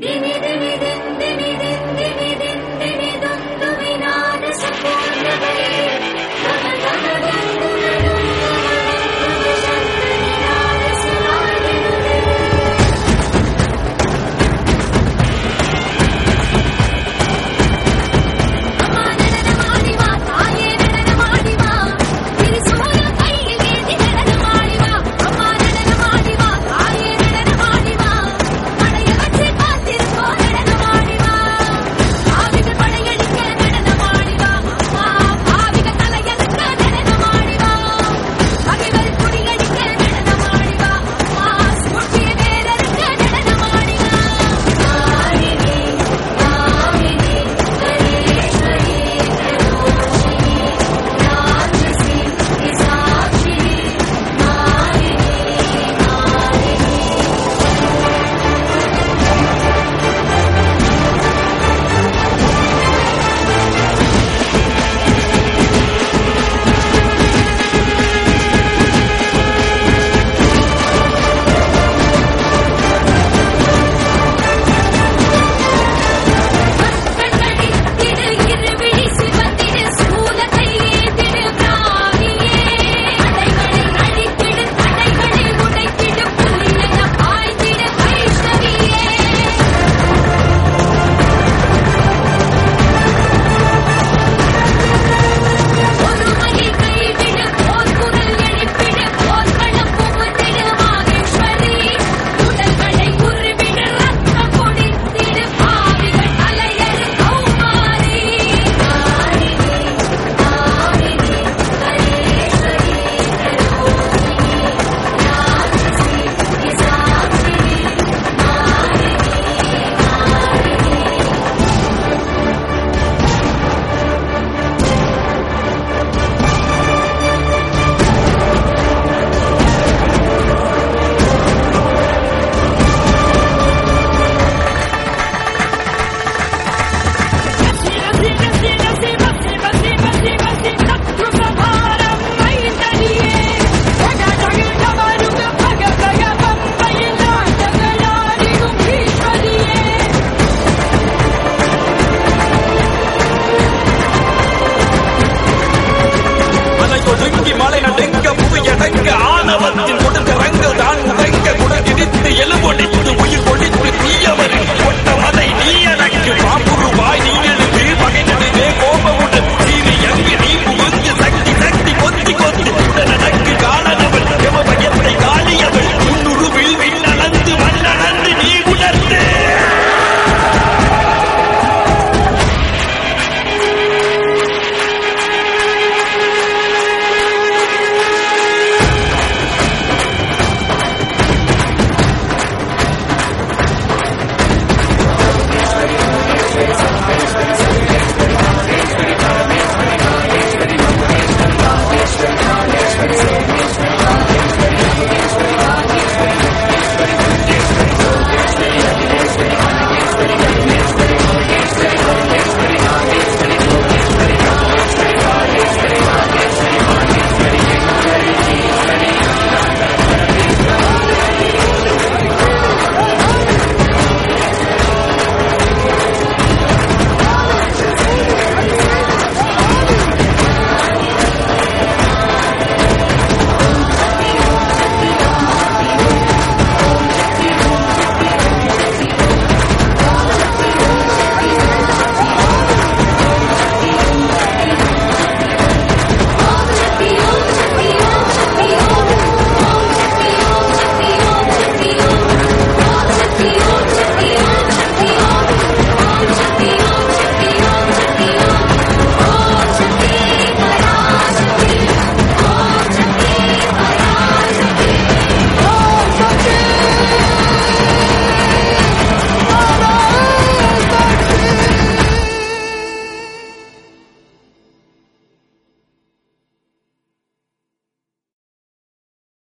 Dimi, dimi. उनकी